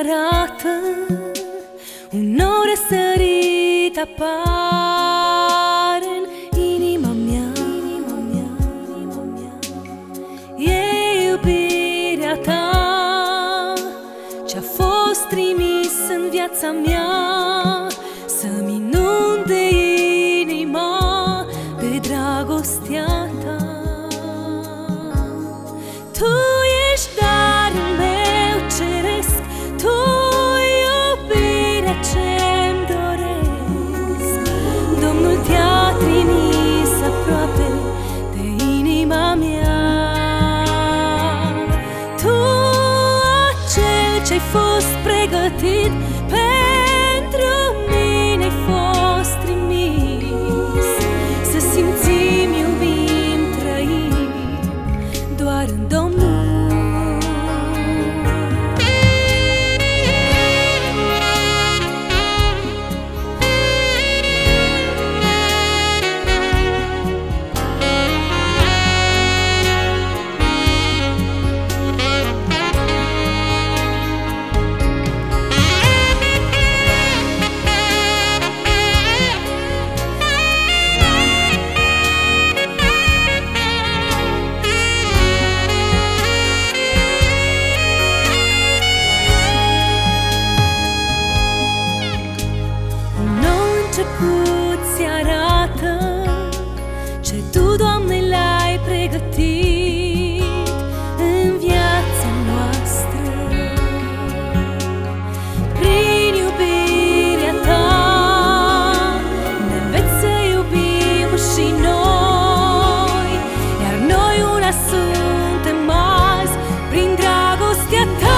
arată Un nou răsărit apare în inima mea, inima mea, inima mea. E iubirea ta Ce-a fost trimis în viața mea Să-mi inunde inima de dragostea ta Tu ce-ai fost pregătit pentru get tired.